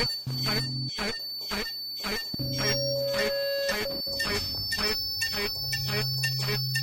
Thank you.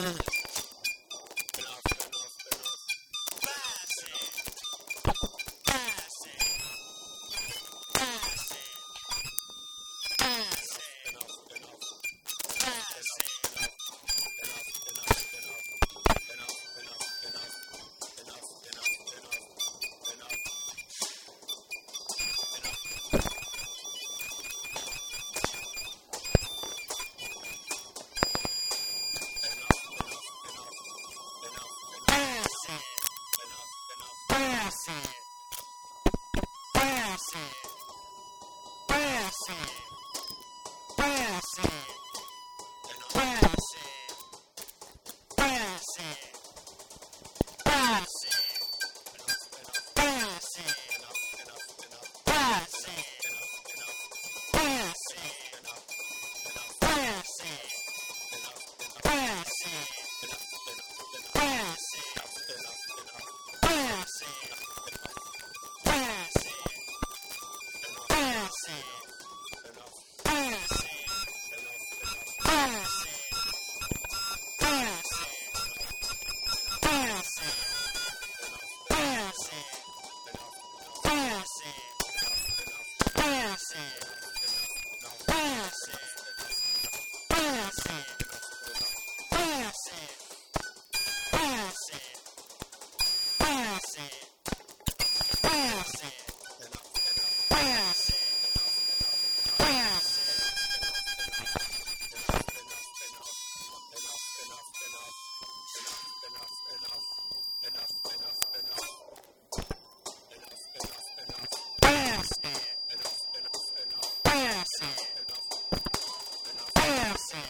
Yeah. Bassy. Bassy. Bassy. Bassy. Praça. mercy.